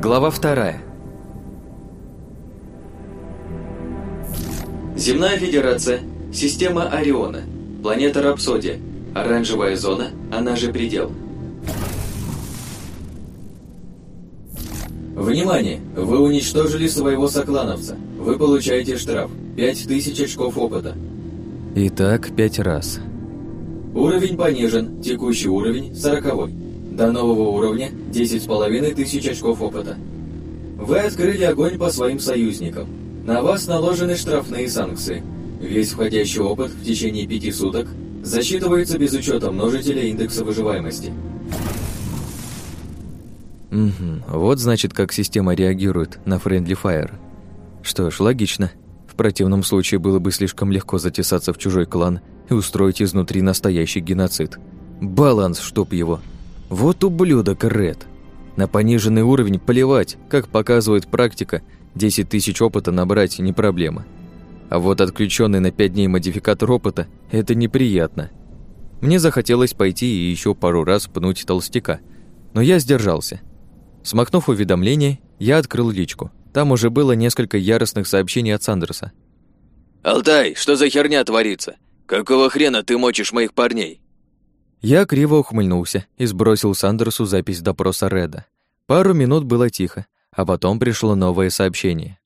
Глава вторая. Земная Федерация, система Ориона, планета Рапсодия, оранжевая зона, она же предел. Внимание! Вы уничтожили своего соклановца. Вы получаете штраф. 5000 очков опыта. Итак, пять раз. Уровень понижен. Текущий уровень 40. До нового уровня 10,5 тысяч очков опыта. Вы открыли огонь по своим союзникам. На вас наложены штрафные санкции. Весь входящий опыт в течение пяти суток засчитывается без учета множителя индекса выживаемости. Угу, вот значит, как система реагирует на Friendly Fire. Что ж, логично. В противном случае было бы слишком легко затесаться в чужой клан и устроить изнутри настоящий геноцид. Баланс, чтоб его. Вот ублюдок Ред. На пониженный уровень плевать, как показывает практика, 10 тысяч опыта набрать не проблема. А вот отключенный на 5 дней модификатор опыта – это неприятно. Мне захотелось пойти и еще пару раз пнуть толстяка, но я сдержался. Смахнув уведомление, я открыл личку. Там уже было несколько яростных сообщений от Сандерса. «Алтай, что за херня творится? Какого хрена ты мочишь моих парней?» Я криво ухмыльнулся и сбросил Сандерсу запись допроса Реда. Пару минут было тихо, а потом пришло новое сообщение.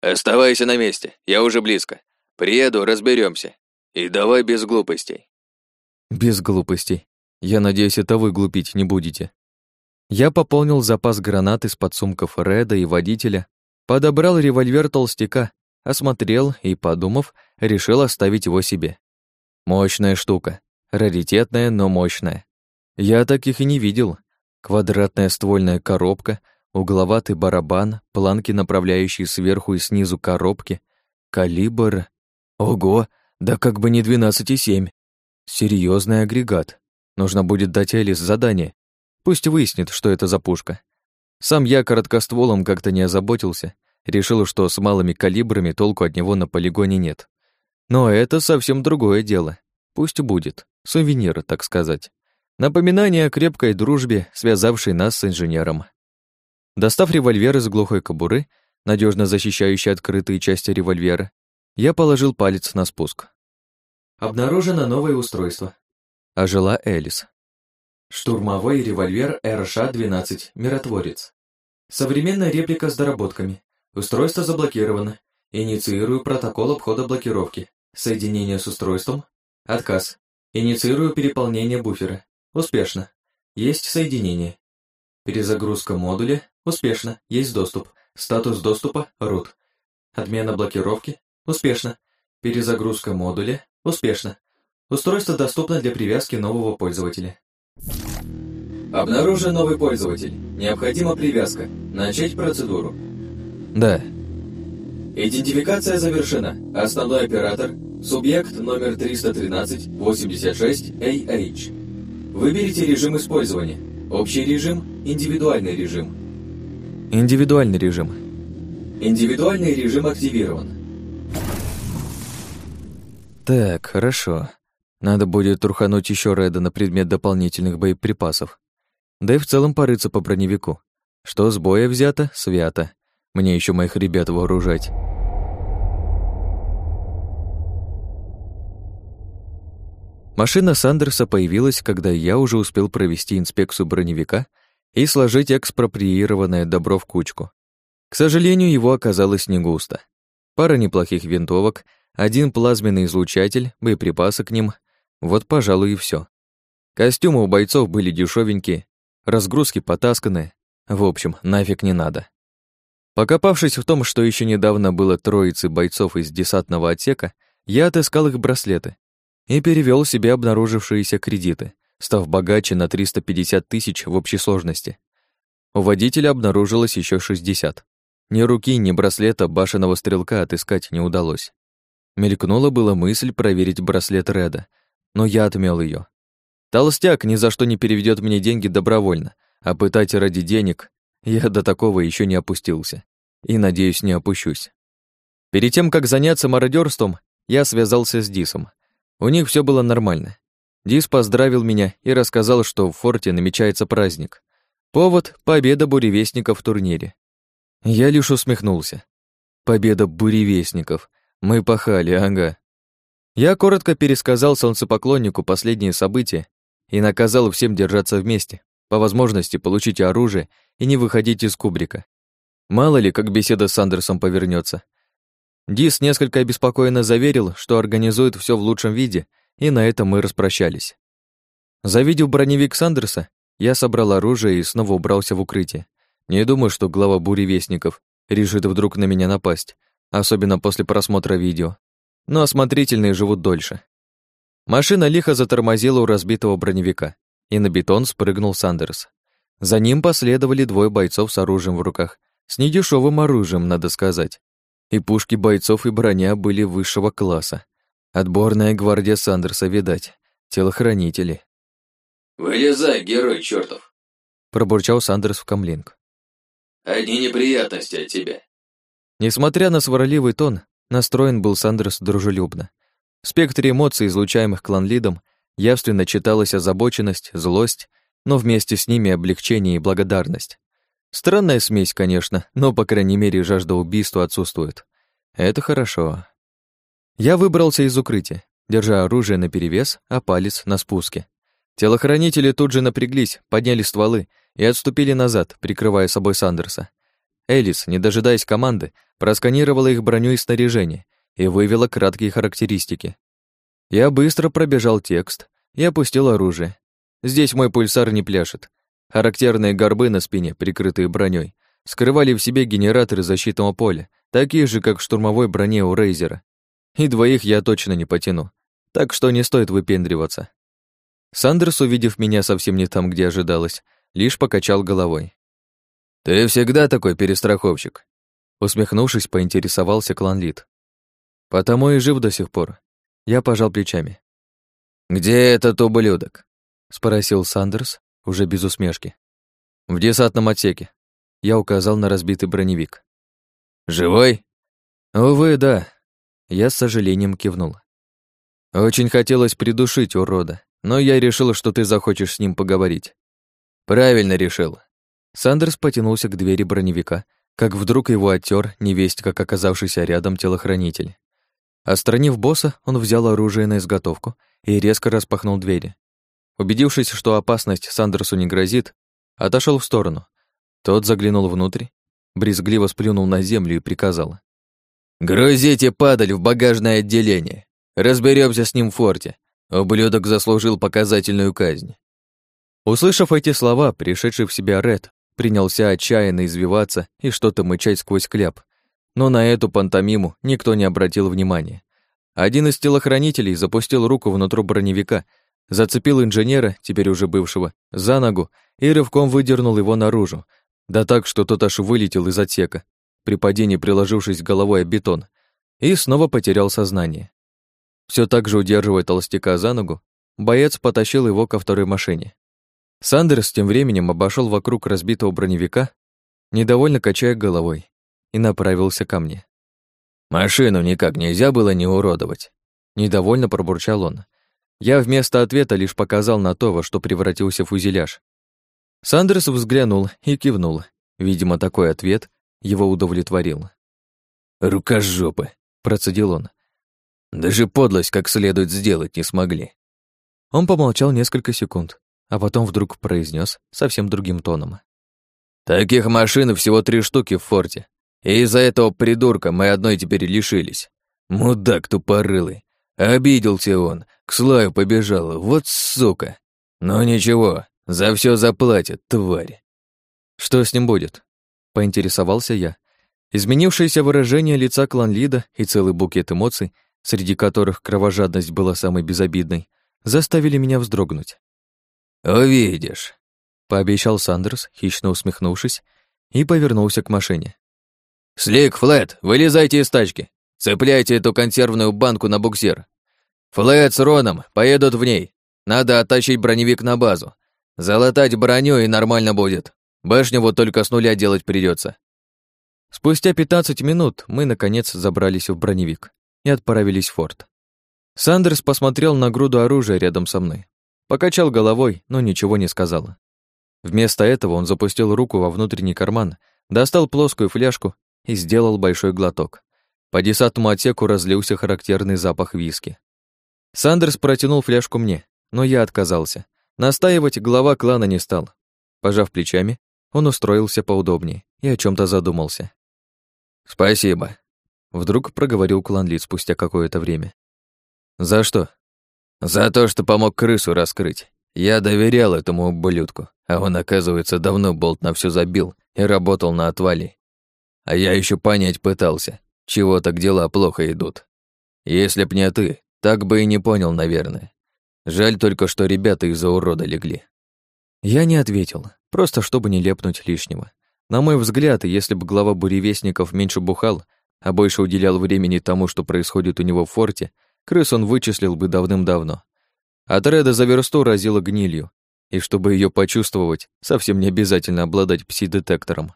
«Оставайся на месте, я уже близко. Приеду, разберемся. И давай без глупостей». «Без глупостей. Я надеюсь, это вы глупить не будете». Я пополнил запас гранат из подсумков Реда и водителя, подобрал револьвер толстяка, осмотрел и, подумав, решил оставить его себе. Мощная штука, раритетная, но мощная. Я таких и не видел. Квадратная ствольная коробка, угловатый барабан, планки, направляющие сверху и снизу коробки, калибр... Ого, да как бы не 12,7. Серьезный агрегат. Нужно будет дать Элис задание Пусть выяснит, что это за пушка. Сам я короткостволом как-то не озаботился, решил, что с малыми калибрами толку от него на полигоне нет. Но это совсем другое дело. Пусть будет. Сувенир, так сказать. Напоминание о крепкой дружбе, связавшей нас с инженером. Достав револьвер из глухой кобуры, надежно защищающий открытые части револьвера, я положил палец на спуск. Обнаружено новое устройство. Ожила Элис. Штурмовой револьвер РШ-12 «Миротворец». Современная реплика с доработками. Устройство заблокировано. Инициирую протокол обхода блокировки. Соединение с устройством. Отказ. Инициирую переполнение буфера. Успешно. Есть соединение. Перезагрузка модуля. Успешно. Есть доступ. Статус доступа root. Отмена блокировки. Успешно. Перезагрузка модуля. Успешно. Устройство доступно для привязки нового пользователя. Обнаружен новый пользователь. Необходима привязка. Начать процедуру. Да. Идентификация завершена. Основной оператор – субъект номер 313-86-AH. Выберите режим использования. Общий режим, индивидуальный режим. Индивидуальный режим. Индивидуальный режим активирован. Так, хорошо. Надо будет трухануть еще Реда на предмет дополнительных боеприпасов. Да и в целом порыться по броневику. Что с боя взято, свято. Мне еще моих ребят вооружать. Машина Сандерса появилась, когда я уже успел провести инспекцию броневика и сложить экспроприированное добро в кучку. К сожалению, его оказалось не густо. Пара неплохих винтовок, один плазменный излучатель, боеприпасы к ним. Вот, пожалуй, и все. Костюмы у бойцов были дешевенькие, разгрузки потасканы. В общем, нафиг не надо. Покопавшись в том, что еще недавно было троицы бойцов из десантного отсека, я отыскал их браслеты и перевел себе обнаружившиеся кредиты, став богаче на 350 тысяч в общей сложности. У водителя обнаружилось еще 60. Ни руки, ни браслета башенного стрелка отыскать не удалось. Мелькнула была мысль проверить браслет Реда, но я отмел ее. Толстяк ни за что не переведет мне деньги добровольно, а пытать ради денег я до такого еще не опустился. И, надеюсь, не опущусь. Перед тем, как заняться мародерством, я связался с Дисом. У них все было нормально. Дис поздравил меня и рассказал, что в форте намечается праздник. Повод — победа буревестников в турнире. Я лишь усмехнулся. Победа буревестников. Мы пахали, ага. Я коротко пересказал солнцепоклоннику последние события и наказал всем держаться вместе, по возможности получить оружие и не выходить из кубрика. Мало ли, как беседа с Андерсом повернется. Дис несколько обеспокоенно заверил, что организует все в лучшем виде, и на этом мы распрощались. Завидев броневик Сандерса, я собрал оружие и снова убрался в укрытие. Не думаю, что глава буревестников решит вдруг на меня напасть, особенно после просмотра видео. Но осмотрительные живут дольше. Машина лихо затормозила у разбитого броневика, и на бетон спрыгнул Сандерс. За ним последовали двое бойцов с оружием в руках, с недешевым оружием, надо сказать. И пушки бойцов и броня были высшего класса. Отборная гвардия Сандерса, видать, телохранители. «Вылезай, герой чертов!» пробурчал Сандерс в камлинг. «Одни неприятности от тебя». Несмотря на сварливый тон, настроен был Сандерс дружелюбно. В спектре эмоций, излучаемых кланлидом, явственно читалась озабоченность, злость, но вместе с ними облегчение и благодарность. Странная смесь, конечно, но, по крайней мере, жажда убийства отсутствует. Это хорошо. Я выбрался из укрытия, держа оружие наперевес, а палец на спуске. Телохранители тут же напряглись, подняли стволы и отступили назад, прикрывая собой Сандерса. Элис, не дожидаясь команды, просканировала их броню и снаряжение и вывела краткие характеристики. Я быстро пробежал текст и опустил оружие. Здесь мой пульсар не пляшет. Характерные горбы на спине, прикрытые броней, скрывали в себе генераторы защитного поля, такие же, как в штурмовой броне у Рейзера. И двоих я точно не потяну, так что не стоит выпендриваться. Сандерс, увидев меня совсем не там, где ожидалось, лишь покачал головой. «Ты всегда такой перестраховщик», усмехнувшись, поинтересовался Кланлит. «Потому и жив до сих пор». Я пожал плечами. «Где этот ублюдок?» спросил Сандерс, уже без усмешки. «В десантном отсеке». Я указал на разбитый броневик. «Живой?» «Увы, да». Я с сожалением кивнул. Очень хотелось придушить урода, но я решила, что ты захочешь с ним поговорить. Правильно решил. Сандерс потянулся к двери броневика, как вдруг его оттер невесть, как оказавшийся рядом телохранитель. Остранив босса, он взял оружие на изготовку и резко распахнул двери. Убедившись, что опасность Сандерсу не грозит, отошел в сторону. Тот заглянул внутрь, брезгливо сплюнул на землю и приказал. «Грузите падаль в багажное отделение. Разберемся с ним в форте. Ублюдок заслужил показательную казнь. Услышав эти слова, пришедший в себя Ред принялся отчаянно извиваться и что-то мычать сквозь кляп. Но на эту пантомиму никто не обратил внимания. Один из телохранителей запустил руку внутрь броневика, зацепил инженера, теперь уже бывшего, за ногу и рывком выдернул его наружу, да так, что тот аж вылетел из отсека, при падении приложившись головой о бетон, и снова потерял сознание. Все так же удерживая толстяка за ногу, боец потащил его ко второй машине. Сандерс тем временем обошел вокруг разбитого броневика, недовольно качая головой, и направился ко мне. «Машину никак нельзя было не уродовать», — недовольно пробурчал он. Я вместо ответа лишь показал на то, во что превратился фузеляж. Сандерс взглянул и кивнул. Видимо, такой ответ его удовлетворил. «Рукожопы», — процедил он. Даже подлость как следует сделать не смогли. Он помолчал несколько секунд, а потом вдруг произнес совсем другим тоном. «Таких машин всего три штуки в форте, и из-за этого придурка мы одной теперь лишились. Мудак тупорылый. Обиделся он, к слаю побежал, вот сука. Но ничего, за все заплатят, тварь». «Что с ним будет?» — поинтересовался я. Изменившееся выражение лица кланлида и целый букет эмоций — среди которых кровожадность была самой безобидной, заставили меня вздрогнуть. «Увидишь», — пообещал Сандерс, хищно усмехнувшись, и повернулся к машине. «Слик, Флет, вылезайте из тачки. Цепляйте эту консервную банку на буксир. Флет с Роном поедут в ней. Надо оттащить броневик на базу. Залатать броню и нормально будет. Башню вот только с нуля делать придется. Спустя 15 минут мы, наконец, забрались в броневик и отправились в форт. Сандерс посмотрел на груду оружия рядом со мной. Покачал головой, но ничего не сказал. Вместо этого он запустил руку во внутренний карман, достал плоскую фляжку и сделал большой глоток. По десятому отсеку разлился характерный запах виски. Сандерс протянул фляжку мне, но я отказался. Настаивать глава клана не стал. Пожав плечами, он устроился поудобнее и о чем то задумался. «Спасибо», — вдруг проговорил кланлит спустя какое-то время. «За что?» «За то, что помог крысу раскрыть. Я доверял этому ублюдку, а он, оказывается, давно болт на все забил и работал на отвале. А я еще понять пытался, чего так дела плохо идут. Если б не ты, так бы и не понял, наверное. Жаль только, что ребята из-за урода легли. Я не ответил, просто чтобы не лепнуть лишнего. На мой взгляд, если бы глава буревестников меньше бухал, а больше уделял времени тому, что происходит у него в форте, крыс он вычислил бы давным-давно. От Реда за версту разило гнилью, и чтобы ее почувствовать, совсем не обязательно обладать пси-детектором.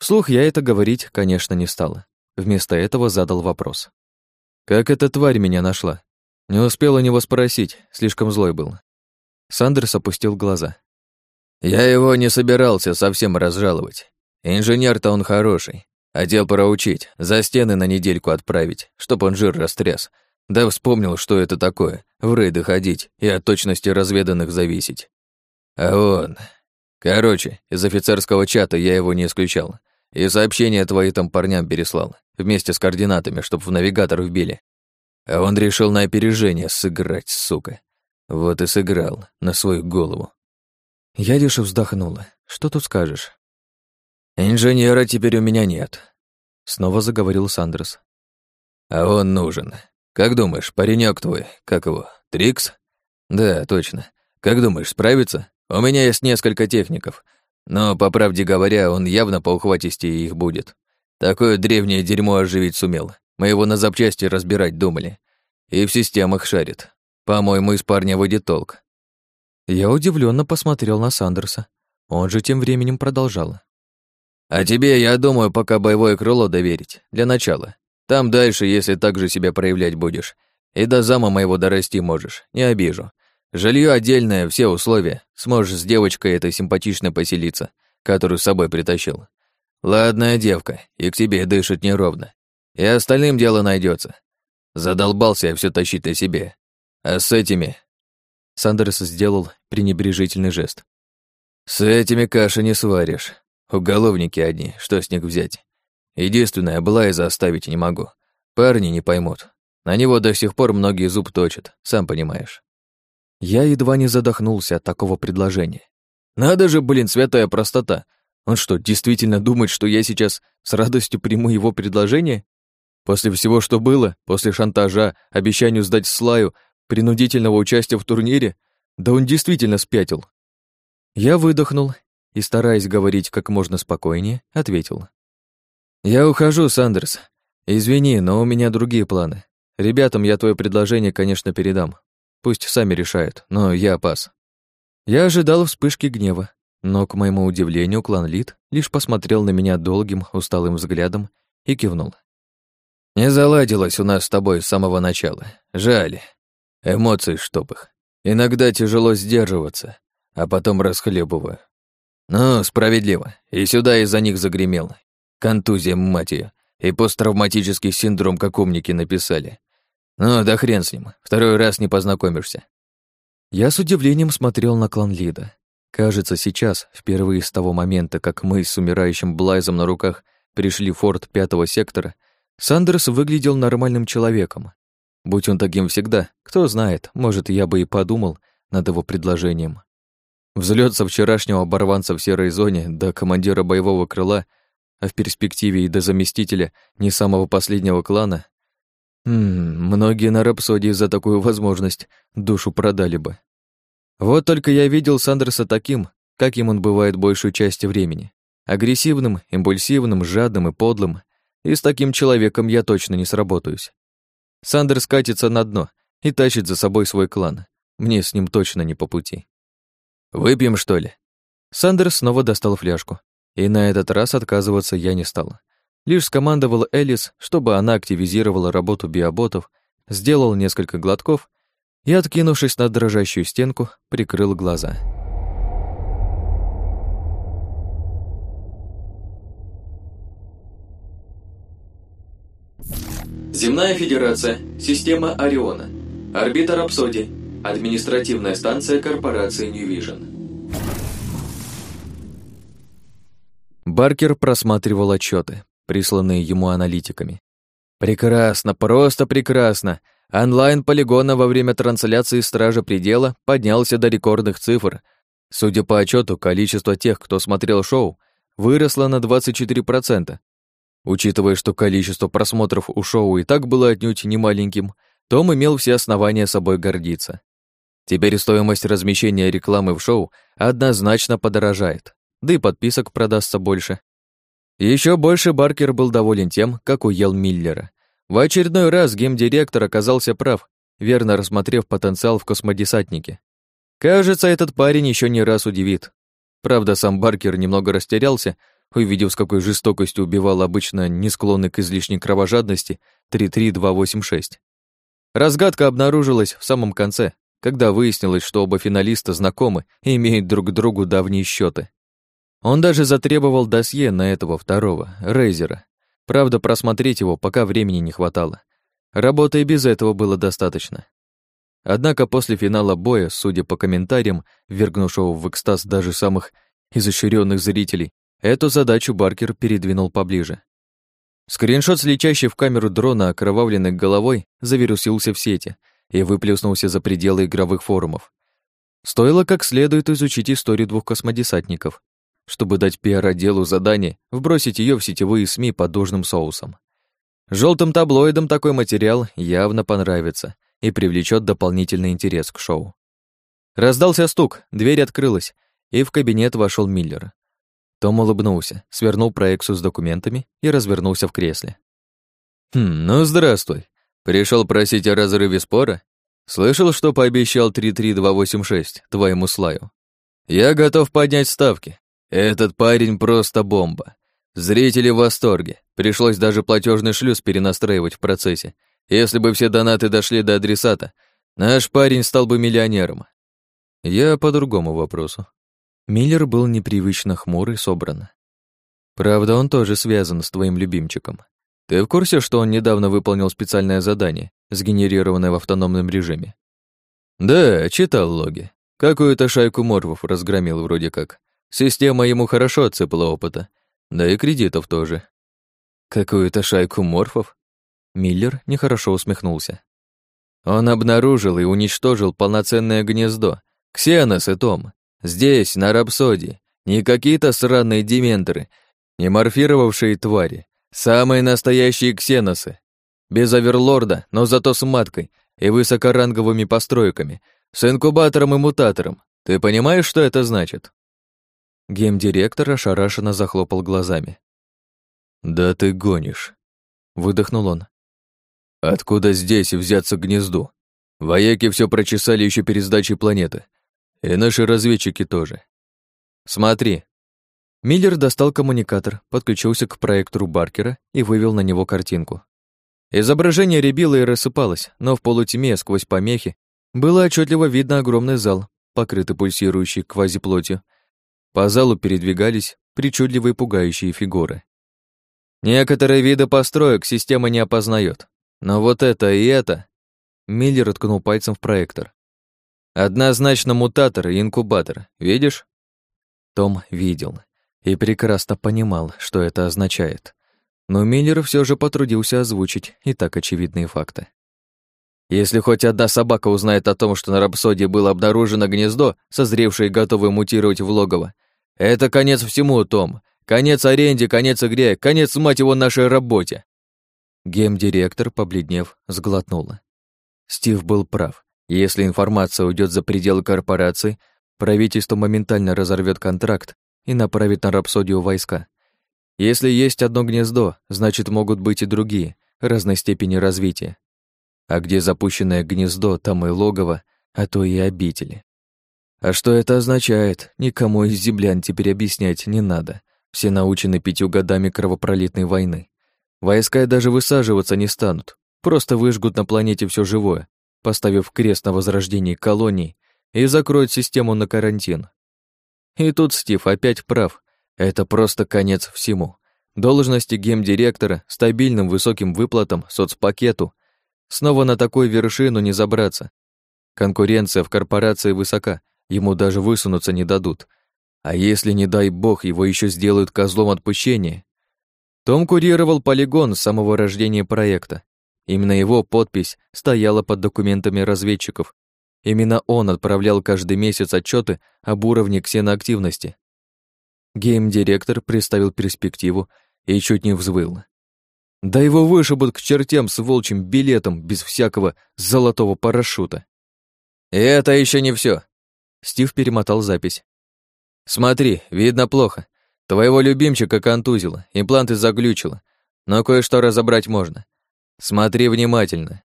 Вслух я это говорить, конечно, не стала. Вместо этого задал вопрос. «Как эта тварь меня нашла?» Не успел у него спросить, слишком злой был. Сандерс опустил глаза. «Я его не собирался совсем разжаловать. Инженер-то он хороший. Хотел проучить, за стены на недельку отправить, чтоб он жир растряс. Да вспомнил, что это такое, в рейды ходить и от точности разведанных зависеть. А он... Короче, из офицерского чата я его не исключал. И сообщения твои там парням переслал, вместе с координатами, чтоб в навигатор вбили. А он решил на опережение сыграть, сука. Вот и сыграл, на свою голову. Я лишь вздохнула. Что тут скажешь? Инженера теперь у меня нет. Снова заговорил Сандрес. А он нужен. Как думаешь, паренек твой, как его, Трикс? Да, точно. Как думаешь, справится? У меня есть несколько техников, но, по правде говоря, он явно по ухватисти их будет. Такое древнее дерьмо оживить сумел. Мы его на запчасти разбирать думали. И в системах шарит. По-моему, из парня выйдет толк. Я удивленно посмотрел на Сандерса. Он же тем временем продолжал. А тебе, я думаю, пока боевое крыло доверить. Для начала. Там дальше, если так же себя проявлять будешь. И до зама моего дорасти можешь. Не обижу. Жилье отдельное, все условия. Сможешь с девочкой этой симпатичной поселиться, которую с собой притащил. Ладная девка, и к тебе дышит неровно. И остальным дело найдется. Задолбался я все тащить на себе. А с этими...» Сандерс сделал пренебрежительный жест. «С этими каши не сваришь. Уголовники одни, что с них взять? Единственное, Блайза оставить не могу. Парни не поймут. На него до сих пор многие зуб точат, сам понимаешь». Я едва не задохнулся от такого предложения. «Надо же, блин, святая простота. Он что, действительно думает, что я сейчас с радостью приму его предложение? После всего, что было, после шантажа, обещанию сдать Слаю, принудительного участия в турнире, да он действительно спятил. Я выдохнул и, стараясь говорить как можно спокойнее, ответил. «Я ухожу, Сандерс. Извини, но у меня другие планы. Ребятам я твое предложение, конечно, передам. Пусть сами решают, но я пас». Я ожидал вспышки гнева, но, к моему удивлению, клан Лид лишь посмотрел на меня долгим, усталым взглядом и кивнул. Не заладилось у нас с тобой с самого начала. Жаль. Эмоции чтоб их. Иногда тяжело сдерживаться, а потом расхлебываю. Ну, справедливо. И сюда из-за них загремел. Контузия, мать её. И посттравматический синдром, как умники написали. Ну, да хрен с ним. Второй раз не познакомишься. Я с удивлением смотрел на клан Лида. Кажется, сейчас, впервые с того момента, как мы с умирающим Блайзом на руках пришли в форт пятого сектора, Сандерс выглядел нормальным человеком. Будь он таким всегда, кто знает, может, я бы и подумал над его предложением. Взлет со вчерашнего оборванца в серой зоне до командира боевого крыла, а в перспективе и до заместителя не самого последнего клана. Хм, многие на рапсодии за такую возможность душу продали бы. Вот только я видел Сандерса таким, каким он бывает большую часть времени. Агрессивным, импульсивным, жадным и подлым, и с таким человеком я точно не сработаюсь. Сандер скатится на дно и тащит за собой свой клан. Мне с ним точно не по пути. «Выпьем, что ли?» Сандер снова достал фляжку, и на этот раз отказываться я не стал. Лишь скомандовал Элис, чтобы она активизировала работу биоботов, сделал несколько глотков и, откинувшись на дрожащую стенку, прикрыл глаза. Земная Федерация, система Ориона, орбита Рапсоди, административная станция корпорации New Vision. Баркер просматривал отчеты, присланные ему аналитиками. Прекрасно, просто прекрасно. Онлайн полигона во время трансляции Стража Предела поднялся до рекордных цифр. Судя по отчету, количество тех, кто смотрел шоу, выросло на 24%. Учитывая, что количество просмотров у шоу и так было отнюдь не маленьким, Том имел все основания собой гордиться. Теперь стоимость размещения рекламы в шоу однозначно подорожает, да и подписок продастся больше. Еще больше Баркер был доволен тем, как уел Миллера. В очередной раз геймдиректор оказался прав, верно рассмотрев потенциал в космодесантнике. Кажется, этот парень еще не раз удивит. Правда, сам Баркер немного растерялся, увидев, с какой жестокостью убивал обычно не склонный к излишней кровожадности 33286. Разгадка обнаружилась в самом конце, когда выяснилось, что оба финалиста знакомы и имеют друг к другу давние счеты. Он даже затребовал досье на этого второго, Рейзера, Правда, просмотреть его пока времени не хватало. Работы и без этого было достаточно. Однако после финала боя, судя по комментариям, ввергнувшего в экстаз даже самых изощренных зрителей, эту задачу Баркер передвинул поближе. Скриншот с в камеру дрона окровавленной головой завирусился в сети и выплеснулся за пределы игровых форумов. Стоило как следует изучить историю двух космодесантников, чтобы дать пиар-отделу задание вбросить ее в сетевые СМИ под должным соусом. Желтым таблоидам такой материал явно понравится и привлечет дополнительный интерес к шоу. Раздался стук, дверь открылась, и в кабинет вошел Миллер. Том улыбнулся, свернул проекцию с документами и развернулся в кресле. «Хм, ну здравствуй. Пришел просить о разрыве спора? Слышал, что пообещал 33286 твоему слаю? Я готов поднять ставки. Этот парень просто бомба. Зрители в восторге. Пришлось даже платежный шлюз перенастраивать в процессе. Если бы все донаты дошли до адресата, наш парень стал бы миллионером. Я по другому вопросу. Миллер был непривычно хмур и собран. Правда, он тоже связан с твоим любимчиком. Ты в курсе, что он недавно выполнил специальное задание, сгенерированное в автономном режиме? Да, читал логи. Какую-то шайку морвов разгромил вроде как. Система ему хорошо отсыпала опыта, да и кредитов тоже. Какую-то шайку морфов? Миллер нехорошо усмехнулся. Он обнаружил и уничтожил полноценное гнездо. Ксенос и Том. Здесь, на Рапсодии. Не какие-то сраные дементоры, не морфировавшие твари. Самые настоящие ксеносы. Без оверлорда, но зато с маткой и высокоранговыми постройками, с инкубатором и мутатором. Ты понимаешь, что это значит? Геймдиректор ошарашенно захлопал глазами. «Да ты гонишь», — выдохнул он. «Откуда здесь взяться гнезду? Вояки все прочесали еще перед сдачей планеты. И наши разведчики тоже. Смотри». Миллер достал коммуникатор, подключился к проектору Баркера и вывел на него картинку. Изображение рябило и рассыпалось, но в полутьме, сквозь помехи, было отчетливо видно огромный зал, покрытый пульсирующей квазиплотью, по залу передвигались причудливые пугающие фигуры. Некоторые виды построек система не опознает, но вот это и это... Миллер ткнул пальцем в проектор. Однозначно мутатор и инкубатор, видишь? Том видел и прекрасно понимал, что это означает. Но Миллер все же потрудился озвучить и так очевидные факты. Если хоть одна собака узнает о том, что на Рапсодии было обнаружено гнездо, созревшее и готовое мутировать в логово, это конец всему, Том. Конец аренде, конец игре, конец, мать его, нашей работе. Гейм-директор, побледнев, сглотнула. Стив был прав. Если информация уйдет за пределы корпорации, правительство моментально разорвет контракт и направит на Рапсодию войска. Если есть одно гнездо, значит, могут быть и другие, разной степени развития. А где запущенное гнездо, там и логово, а то и обители. А что это означает, никому из землян теперь объяснять не надо. Все научены пятью годами кровопролитной войны. Войска даже высаживаться не станут, просто выжгут на планете все живое, поставив крест на возрождении колоний и закроют систему на карантин. И тут Стив опять прав. Это просто конец всему. должности гемдиректора, стабильным высоким выплатам, соцпакету. Снова на такую вершину не забраться. Конкуренция в корпорации высока, ему даже высунуться не дадут. А если, не дай бог, его еще сделают козлом отпущения? Том курировал полигон с самого рождения проекта. Именно его подпись стояла под документами разведчиков. Именно он отправлял каждый месяц отчеты об уровне ксеноактивности. Гейм-директор представил перспективу и чуть не взвыл. Да его вышибут к чертям с волчьим билетом без всякого золотого парашюта. «Это еще не все. Стив перемотал запись. «Смотри, видно плохо. Твоего любимчика контузило, импланты заглючило, но кое-что разобрать можно. Смотри внимательно».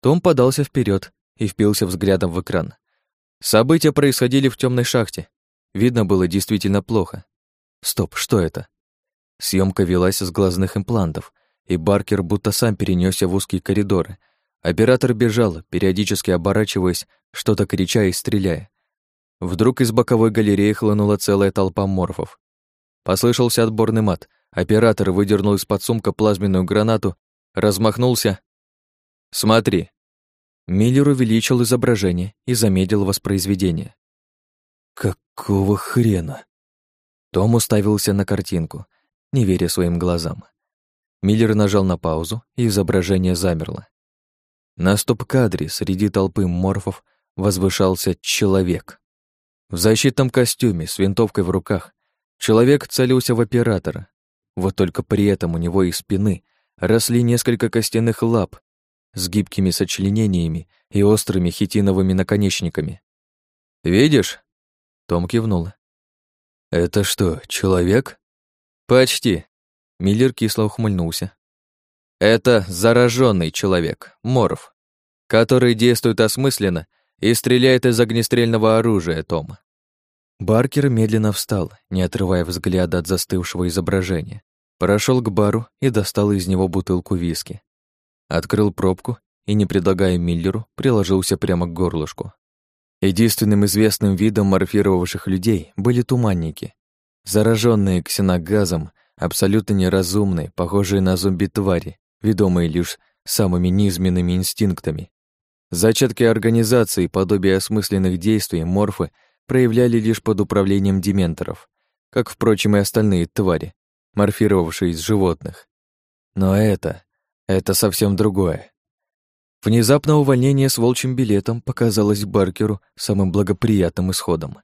Том подался вперед и впился взглядом в экран. События происходили в темной шахте. Видно было действительно плохо. Стоп, что это? Съемка велась с глазных имплантов, и Баркер будто сам перенесся в узкие коридоры. Оператор бежал, периодически оборачиваясь, что-то крича и стреляя. Вдруг из боковой галереи хлынула целая толпа морфов. Послышался отборный мат. Оператор выдернул из-под сумка плазменную гранату, размахнулся. «Смотри!» Миллер увеличил изображение и замедлил воспроизведение. «Какого хрена?» Том уставился на картинку, не веря своим глазам. Миллер нажал на паузу, и изображение замерло. На стоп-кадре среди толпы морфов возвышался человек. В защитном костюме, с винтовкой в руках. Человек целился в оператора. Вот только при этом у него из спины росли несколько костяных лап с гибкими сочленениями и острыми хитиновыми наконечниками. «Видишь?» Том кивнул. «Это что, человек?» «Почти», Миллер кисло ухмыльнулся. «Это зараженный человек, Моров, который действует осмысленно и стреляет из огнестрельного оружия, Том». Баркер медленно встал, не отрывая взгляда от застывшего изображения. Прошел к бару и достал из него бутылку виски. Открыл пробку и, не предлагая Миллеру, приложился прямо к горлышку. Единственным известным видом морфировавших людей были туманники, зараженные ксеногазом абсолютно неразумные, похожие на зомби-твари, ведомые лишь самыми низменными инстинктами. Зачатки организации, подобие осмысленных действий, морфы проявляли лишь под управлением дементоров, как, впрочем, и остальные твари, морфировавшие из животных. Но это... это совсем другое. Внезапно увольнение с волчьим билетом показалось Баркеру самым благоприятным исходом.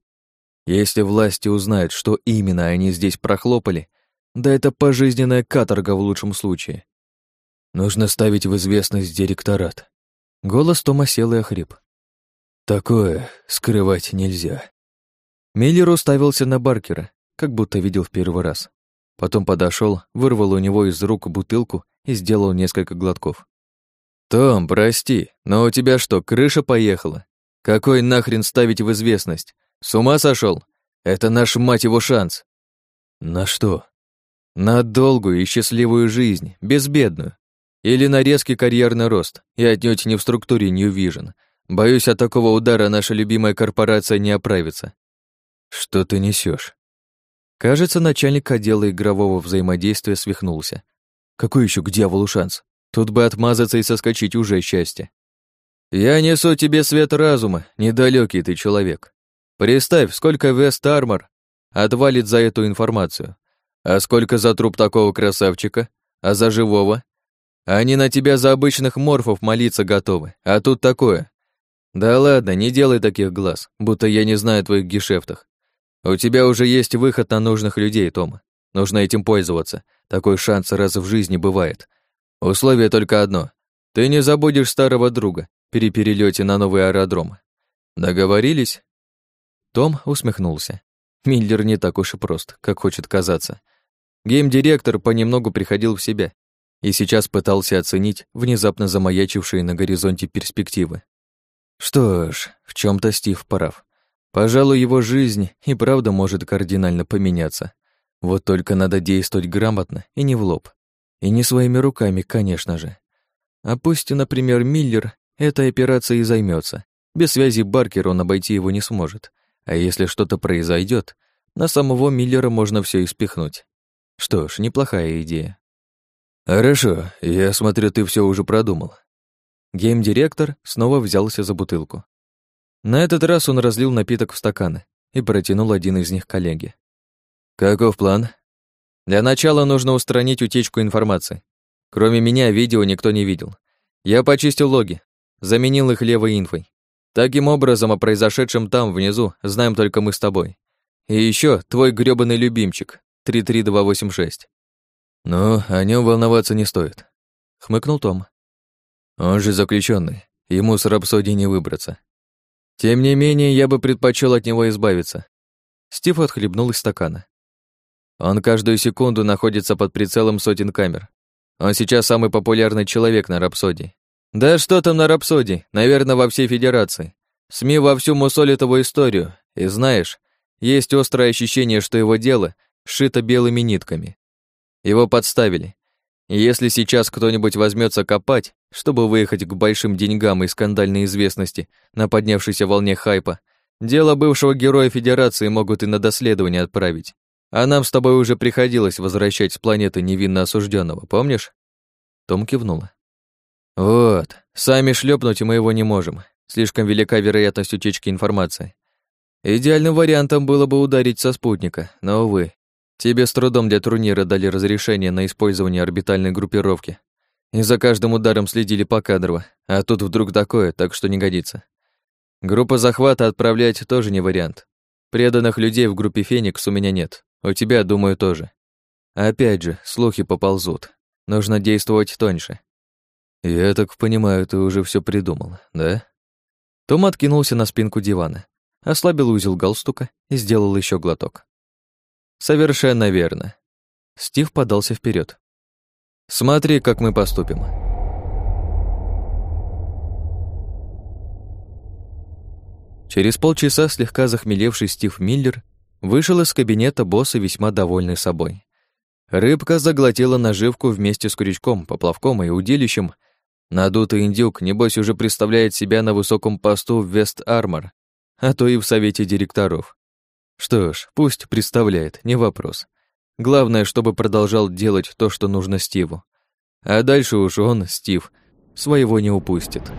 Если власти узнают, что именно они здесь прохлопали, да это пожизненная каторга в лучшем случае. Нужно ставить в известность директорат. Голос Тома сел и охрип. Такое скрывать нельзя. Миллер уставился на Баркера, как будто видел в первый раз. Потом подошел, вырвал у него из рук бутылку и сделал несколько глотков. «Том, прости, но у тебя что, крыша поехала? Какой нахрен ставить в известность? С ума сошел? Это наш, мать его, шанс!» «На что?» На долгую и счастливую жизнь, безбедную. Или на резкий карьерный рост, и отнюдь не в структуре New Vision. Боюсь, от такого удара наша любимая корпорация не оправится. Что ты несешь? Кажется, начальник отдела игрового взаимодействия свихнулся. Какой еще к дьяволу шанс? Тут бы отмазаться и соскочить уже счастье. Я несу тебе свет разума, недалекий ты человек. Представь, сколько Вест Армор отвалит за эту информацию. А сколько за труп такого красавчика? А за живого? Они на тебя за обычных морфов молиться готовы, а тут такое. Да ладно, не делай таких глаз, будто я не знаю твоих гешефтах. У тебя уже есть выход на нужных людей, Тома. Нужно этим пользоваться. Такой шанс раз в жизни бывает. Условие только одно. Ты не забудешь старого друга при перелете на новый аэродром. Договорились? Том усмехнулся. Миллер не так уж и прост, как хочет казаться. Гейм-директор понемногу приходил в себя и сейчас пытался оценить внезапно замаячившие на горизонте перспективы. Что ж, в чем то Стив прав. Пожалуй, его жизнь и правда может кардинально поменяться. Вот только надо действовать грамотно и не в лоб. И не своими руками, конечно же. А пусть, например, Миллер этой операцией займется. Без связи Баркер он обойти его не сможет. А если что-то произойдет, на самого Миллера можно все испихнуть. Что ж, неплохая идея. Хорошо, я смотрю, ты все уже продумал. Гейм-директор снова взялся за бутылку. На этот раз он разлил напиток в стаканы и протянул один из них коллеге. Каков план? Для начала нужно устранить утечку информации. Кроме меня, видео никто не видел. Я почистил логи, заменил их левой инфой. Таким образом, о произошедшем там, внизу, знаем только мы с тобой. И еще твой грёбаный любимчик, 33286. Ну, о нем волноваться не стоит, хмыкнул Том. Он же заключенный, ему с рапсодии не выбраться. Тем не менее, я бы предпочел от него избавиться. Стив отхлебнул из стакана. Он каждую секунду находится под прицелом сотен камер. Он сейчас самый популярный человек на Рапсодии. Да что там на Рапсодии, наверное, во всей Федерации. СМИ вовсю мусолят его историю, и знаешь, есть острое ощущение, что его дело сшито белыми нитками. Его подставили. И если сейчас кто-нибудь возьмется копать, чтобы выехать к большим деньгам и скандальной известности на поднявшейся волне хайпа, дело бывшего героя Федерации могут и на доследование отправить. А нам с тобой уже приходилось возвращать с планеты невинно осужденного, помнишь? Том кивнула. Вот, сами шлепнуть мы его не можем. Слишком велика вероятность утечки информации. Идеальным вариантом было бы ударить со спутника, но, увы, тебе с трудом для турнира дали разрешение на использование орбитальной группировки. И за каждым ударом следили покадрово, а тут вдруг такое, так что не годится. Группа захвата отправлять тоже не вариант. Преданных людей в группе «Феникс» у меня нет, у тебя, думаю, тоже. Опять же, слухи поползут. Нужно действовать тоньше. Я так понимаю, ты уже все придумал, да? Том откинулся на спинку дивана, ослабил узел галстука и сделал еще глоток. Совершенно верно. Стив подался вперед. Смотри, как мы поступим. Через полчаса слегка захмелевший Стив Миллер Вышел из кабинета босса весьма довольный собой. Рыбка заглотила наживку вместе с крючком, поплавком и удилищем. Надутый индюк, небось, уже представляет себя на высоком посту в Вест-Армор, а то и в совете директоров. Что ж, пусть представляет, не вопрос. Главное, чтобы продолжал делать то, что нужно Стиву. А дальше уж он, Стив, своего не упустит.